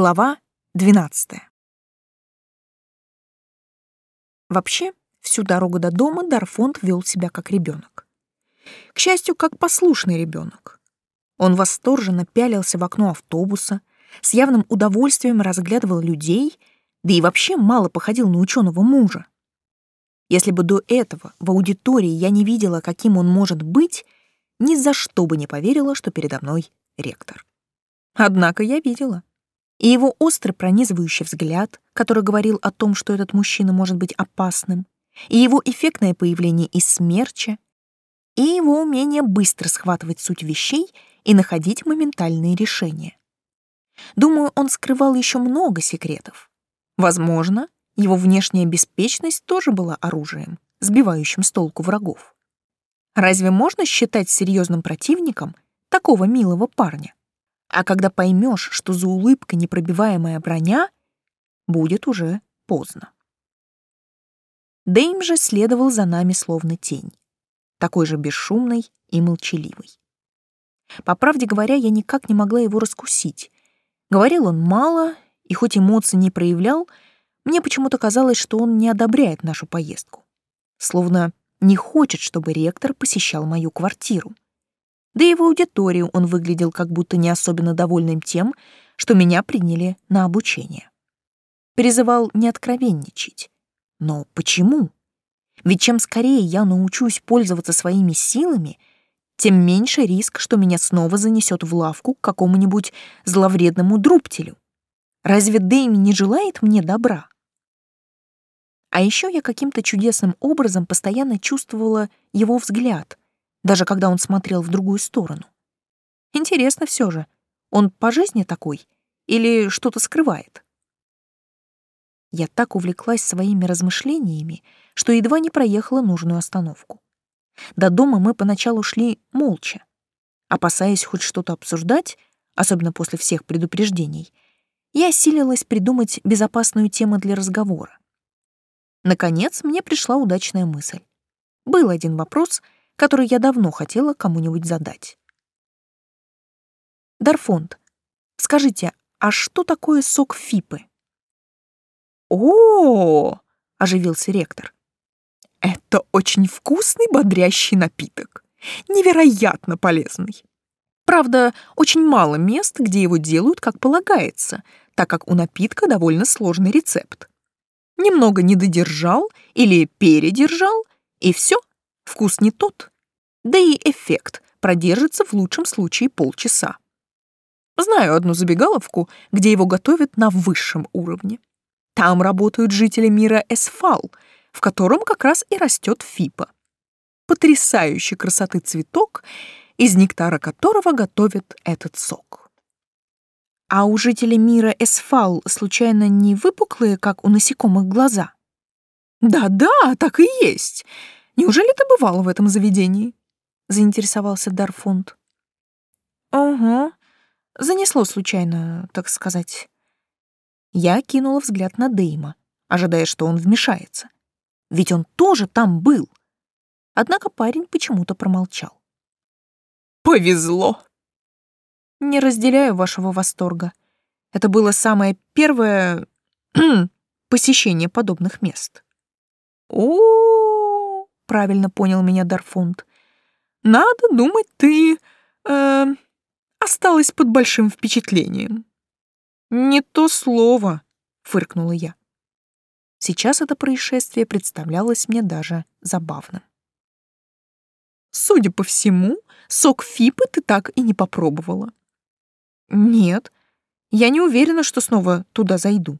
Глава 12. Вообще, всю дорогу до дома Дарфонд вел себя как ребенок. К счастью, как послушный ребенок. Он восторженно пялился в окно автобуса, с явным удовольствием разглядывал людей, да и вообще мало походил на ученого мужа. Если бы до этого в аудитории я не видела, каким он может быть, ни за что бы не поверила, что передо мной ректор. Однако я видела. И его острый пронизывающий взгляд, который говорил о том, что этот мужчина может быть опасным, и его эффектное появление из смерча, и его умение быстро схватывать суть вещей и находить моментальные решения. Думаю, он скрывал еще много секретов. Возможно, его внешняя беспечность тоже была оружием, сбивающим с толку врагов. Разве можно считать серьезным противником такого милого парня? А когда поймешь, что за улыбкой непробиваемая броня, будет уже поздно. Дэйм же следовал за нами словно тень, такой же бесшумный и молчаливый. По правде говоря, я никак не могла его раскусить. Говорил он мало, и хоть эмоций не проявлял, мне почему-то казалось, что он не одобряет нашу поездку. Словно не хочет, чтобы ректор посещал мою квартиру. Да и в аудиторию он выглядел как будто не особенно довольным тем, что меня приняли на обучение. Призывал не откровенничать. Но почему? Ведь чем скорее я научусь пользоваться своими силами, тем меньше риск, что меня снова занесет в лавку к какому-нибудь зловредному друптелю. Разве Дэйми не желает мне добра? А еще я каким-то чудесным образом постоянно чувствовала его взгляд, даже когда он смотрел в другую сторону. Интересно все же, он по жизни такой или что-то скрывает? Я так увлеклась своими размышлениями, что едва не проехала нужную остановку. До дома мы поначалу шли молча. Опасаясь хоть что-то обсуждать, особенно после всех предупреждений, я осилилась придумать безопасную тему для разговора. Наконец, мне пришла удачная мысль. Был один вопрос — который я давно хотела кому-нибудь задать. Дарфонд, скажите, а что такое сок фипы? О, -о, -о оживился ректор. Это очень вкусный бодрящий напиток, невероятно полезный. Правда, очень мало мест, где его делают как полагается, так как у напитка довольно сложный рецепт. Немного не додержал или передержал, и все, Вкус не тот, да и эффект продержится в лучшем случае полчаса. Знаю одну забегаловку, где его готовят на высшем уровне. Там работают жители мира Эсфал, в котором как раз и растет фипа. Потрясающей красоты цветок, из нектара которого готовят этот сок. А у жителей мира Эсфал случайно не выпуклые, как у насекомых, глаза? Да-да, так и есть. Неужели ты бывал в этом заведении? Заинтересовался Дарфунд. Ага, занесло случайно, так сказать. Я кинула взгляд на Дейма, ожидая, что он вмешается. Ведь он тоже там был. Однако парень почему-то промолчал. Повезло. Не разделяю вашего восторга. Это было самое первое посещение подобных мест. О, правильно понял меня Дарфунд. Надо думать, ты э, осталась под большим впечатлением. Не то слово, фыркнула я. Сейчас это происшествие представлялось мне даже забавным. Судя по всему, сок Фипы ты так и не попробовала. Нет, я не уверена, что снова туда зайду.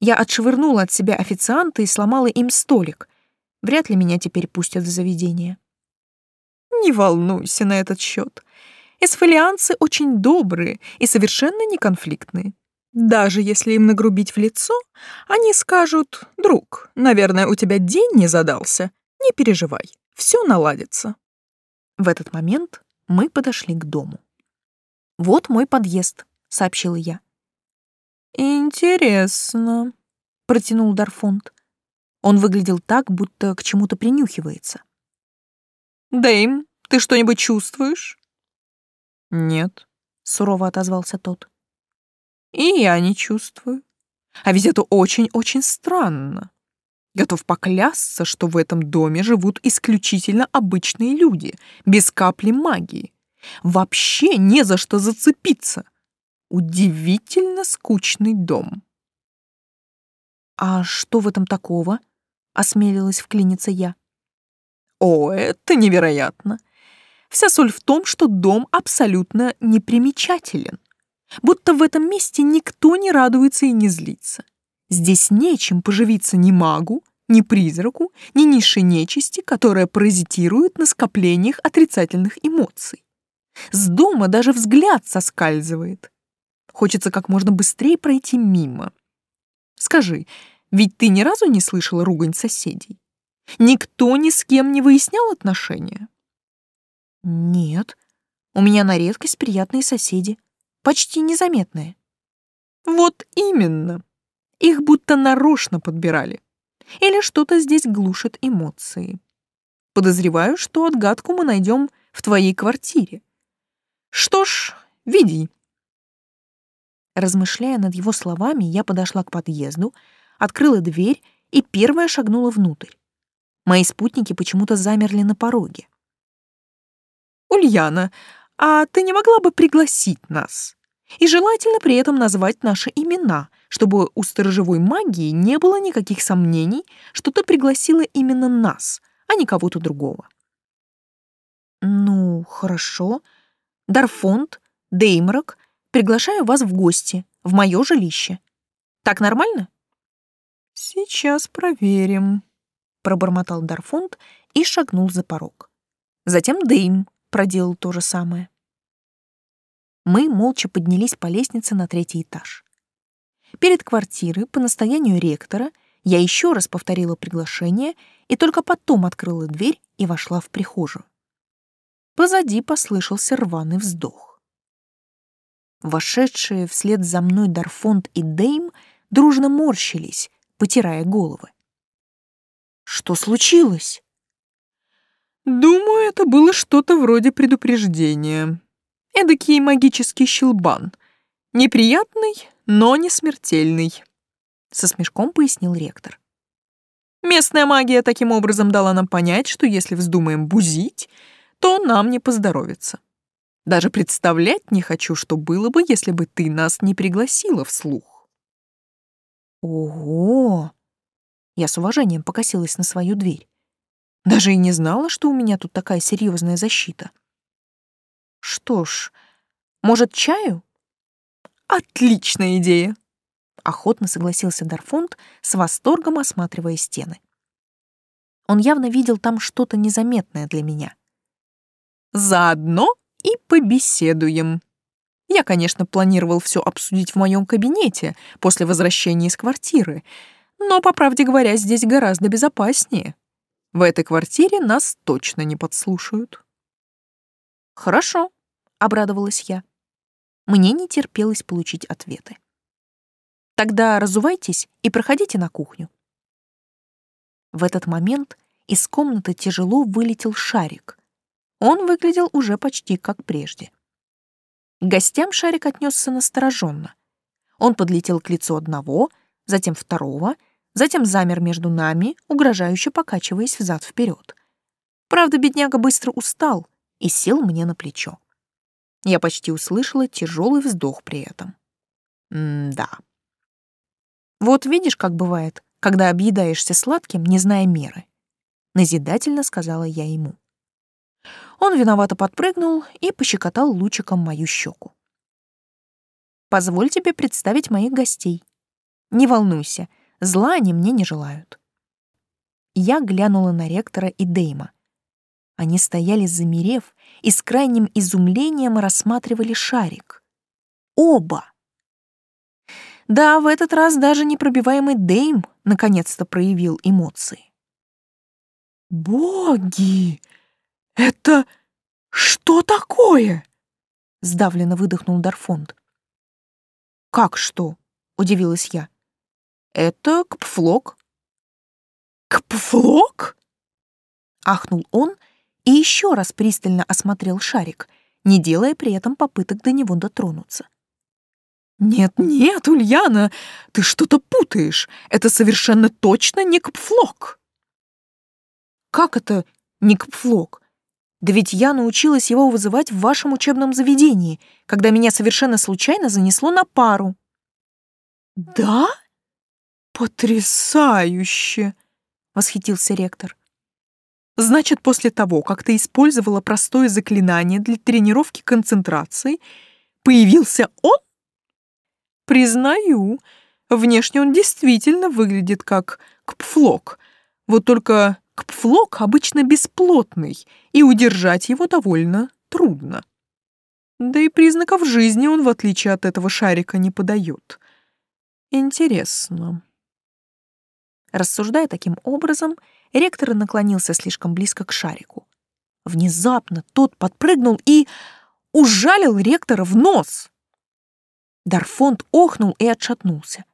Я отшвырнула от себя официанта и сломала им столик. Вряд ли меня теперь пустят в заведение. Не волнуйся на этот счет. Эсфолианцы очень добрые и совершенно не конфликтные. Даже если им нагрубить в лицо, они скажут, «Друг, наверное, у тебя день не задался. Не переживай, все наладится». В этот момент мы подошли к дому. «Вот мой подъезд», — сообщила я. «Интересно», — протянул Дарфонд. Он выглядел так, будто к чему-то принюхивается. «Дэйм, ты что-нибудь чувствуешь?» «Нет», — сурово отозвался тот. И я не чувствую. А ведь это очень-очень странно. Готов поклясться, что в этом доме живут исключительно обычные люди, без капли магии. Вообще не за что зацепиться. Удивительно скучный дом. «А что в этом такого?» — осмелилась вклиниться я. «О, это невероятно! Вся соль в том, что дом абсолютно непримечателен. Будто в этом месте никто не радуется и не злится. Здесь нечем поживиться ни магу, ни призраку, ни низшей нечисти, которая паразитирует на скоплениях отрицательных эмоций. С дома даже взгляд соскальзывает. Хочется как можно быстрее пройти мимо. Скажи, ведь ты ни разу не слышала ругань соседей? Никто ни с кем не выяснял отношения? Нет, у меня на редкость приятные соседи, почти незаметные. Вот именно. Их будто нарочно подбирали. Или что-то здесь глушит эмоции. Подозреваю, что отгадку мы найдем в твоей квартире. Что ж, веди. Размышляя над его словами, я подошла к подъезду, открыла дверь и первая шагнула внутрь. Мои спутники почему-то замерли на пороге. «Ульяна, а ты не могла бы пригласить нас? И желательно при этом назвать наши имена, чтобы у сторожевой магии не было никаких сомнений, что ты пригласила именно нас, а не кого-то другого». «Ну, хорошо. Дарфонд, Деймрак, приглашаю вас в гости, в мое жилище. Так нормально?» «Сейчас проверим», пробормотал Дарфонд и шагнул за порог. Затем Дейм проделал то же самое. Мы молча поднялись по лестнице на третий этаж. Перед квартирой по настоянию ректора я еще раз повторила приглашение и только потом открыла дверь и вошла в прихожую. Позади послышался рваный вздох. Вошедшие вслед за мной Дарфонд и Дейм дружно морщились, потирая головы. Что случилось? Думаю, это было что-то вроде предупреждения. Эдакий магический щелбан. Неприятный, но не смертельный. Со смешком пояснил ректор. Местная магия таким образом дала нам понять, что если вздумаем бузить, то нам не поздоровится. Даже представлять не хочу, что было бы, если бы ты нас не пригласила вслух. Ого! Я с уважением покосилась на свою дверь. Даже и не знала, что у меня тут такая серьезная защита. Что ж, может, чаю? Отличная идея! Охотно согласился Дарфонд, с восторгом осматривая стены. Он явно видел там что-то незаметное для меня. Заодно и побеседуем. Я, конечно, планировал все обсудить в моем кабинете после возвращения из квартиры, но, по правде говоря, здесь гораздо безопаснее. В этой квартире нас точно не подслушают. Хорошо, обрадовалась я. Мне не терпелось получить ответы. Тогда разувайтесь и проходите на кухню. В этот момент из комнаты тяжело вылетел шарик. Он выглядел уже почти как прежде. К гостям шарик отнесся настороженно. Он подлетел к лицу одного, затем второго — затем замер между нами, угрожающе покачиваясь взад-вперед. Правда, бедняга быстро устал и сел мне на плечо. Я почти услышала тяжелый вздох при этом. М-да. Вот видишь, как бывает, когда объедаешься сладким, не зная меры. Назидательно сказала я ему. Он виновато подпрыгнул и пощекотал лучиком мою щеку. «Позволь тебе представить моих гостей. Не волнуйся, Зла они мне не желают. Я глянула на ректора и Дейма. Они стояли замерев и с крайним изумлением рассматривали шарик. Оба! Да, в этот раз даже непробиваемый Дейм наконец-то проявил эмоции. «Боги! Это что такое?» — сдавленно выдохнул Дарфонд. «Как что?» — удивилась я. Это кпфлок. Кпфлок? Ахнул он и еще раз пристально осмотрел шарик, не делая при этом попыток до него дотронуться. «Нет-нет, Ульяна, ты что-то путаешь. Это совершенно точно не капфлок». «Как это не капфлок? Да ведь я научилась его вызывать в вашем учебном заведении, когда меня совершенно случайно занесло на пару». «Да? Потрясающе!» — восхитился ректор. «Значит, после того, как ты использовала простое заклинание для тренировки концентрации, появился он?» «Признаю, внешне он действительно выглядит как кпфлок, вот только кпфлок обычно бесплотный, и удержать его довольно трудно. Да и признаков жизни он, в отличие от этого шарика, не подает. Интересно». Рассуждая таким образом, ректор наклонился слишком близко к шарику. Внезапно тот подпрыгнул и ужалил ректора в нос. Дарфонд охнул и отшатнулся.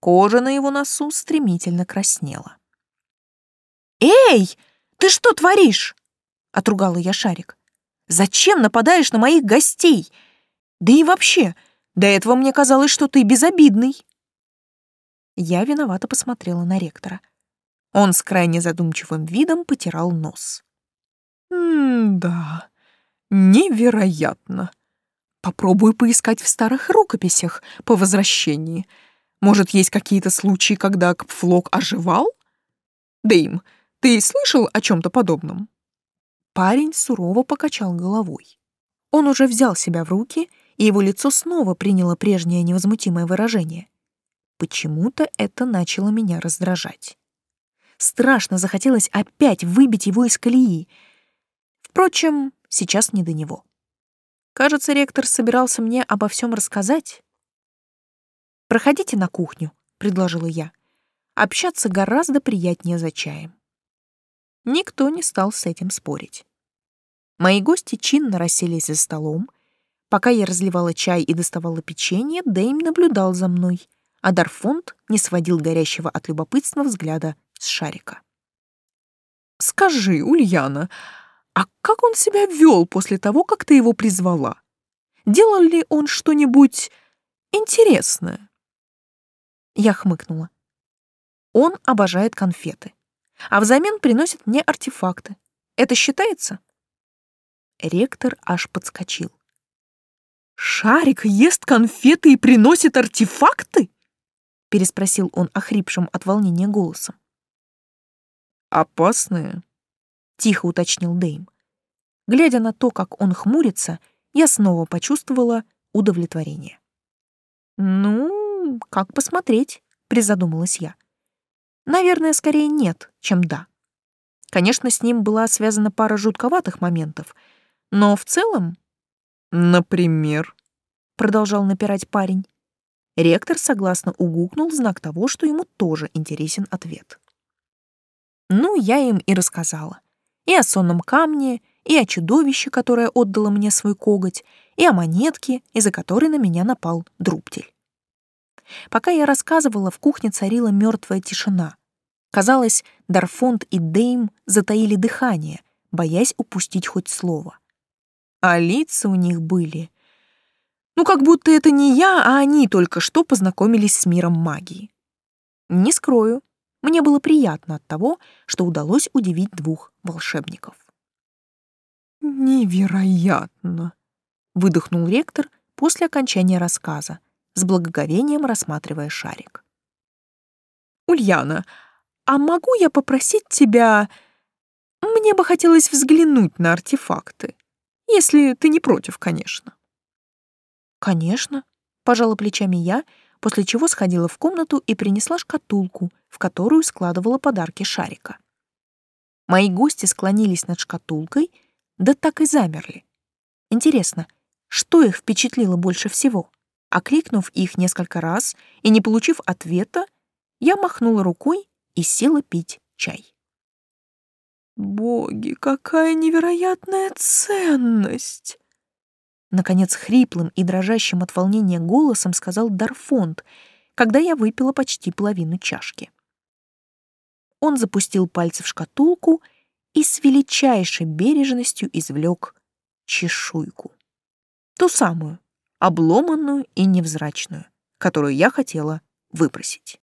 Кожа на его носу стремительно краснела. «Эй, ты что творишь?» — отругала я шарик. «Зачем нападаешь на моих гостей? Да и вообще, до этого мне казалось, что ты безобидный». Я виновато посмотрела на ректора. Он с крайне задумчивым видом потирал нос. «М-да, невероятно. Попробую поискать в старых рукописях по возвращении. Может, есть какие-то случаи, когда Кпфлок оживал? Дэйм, ты слышал о чем-то подобном?» Парень сурово покачал головой. Он уже взял себя в руки, и его лицо снова приняло прежнее невозмутимое выражение. Почему-то это начало меня раздражать. Страшно захотелось опять выбить его из колеи. Впрочем, сейчас не до него. Кажется, ректор собирался мне обо всем рассказать. «Проходите на кухню», — предложила я. «Общаться гораздо приятнее за чаем». Никто не стал с этим спорить. Мои гости чинно расселись за столом. Пока я разливала чай и доставала печенье, Дэйм наблюдал за мной — а Дарфонд не сводил горящего от любопытства взгляда с шарика. «Скажи, Ульяна, а как он себя вел после того, как ты его призвала? Делал ли он что-нибудь интересное?» Я хмыкнула. «Он обожает конфеты, а взамен приносит мне артефакты. Это считается?» Ректор аж подскочил. «Шарик ест конфеты и приносит артефакты?» — переспросил он охрипшим от волнения голосом. «Опасные?» — тихо уточнил Дэйм. Глядя на то, как он хмурится, я снова почувствовала удовлетворение. «Ну, как посмотреть?» — призадумалась я. «Наверное, скорее нет, чем да. Конечно, с ним была связана пара жутковатых моментов, но в целом...» «Например?» — продолжал напирать парень. Ректор согласно угукнул знак того, что ему тоже интересен ответ. Ну, я им и рассказала. И о сонном камне, и о чудовище, которое отдало мне свой коготь, и о монетке, из-за которой на меня напал друптель. Пока я рассказывала, в кухне царила мертвая тишина. Казалось, Дарфонд и Дейм затаили дыхание, боясь упустить хоть слово. А лица у них были ну, как будто это не я, а они только что познакомились с миром магии. Не скрою, мне было приятно от того, что удалось удивить двух волшебников. «Невероятно!» — выдохнул ректор после окончания рассказа, с благоговением рассматривая шарик. «Ульяна, а могу я попросить тебя... Мне бы хотелось взглянуть на артефакты, если ты не против, конечно». «Конечно», — пожала плечами я, после чего сходила в комнату и принесла шкатулку, в которую складывала подарки шарика. Мои гости склонились над шкатулкой, да так и замерли. Интересно, что их впечатлило больше всего? Окликнув их несколько раз и не получив ответа, я махнула рукой и села пить чай. «Боги, какая невероятная ценность!» Наконец, хриплым и дрожащим от волнения голосом сказал Дарфонд, когда я выпила почти половину чашки. Он запустил пальцы в шкатулку и с величайшей бережностью извлек чешуйку. Ту самую, обломанную и невзрачную, которую я хотела выбросить.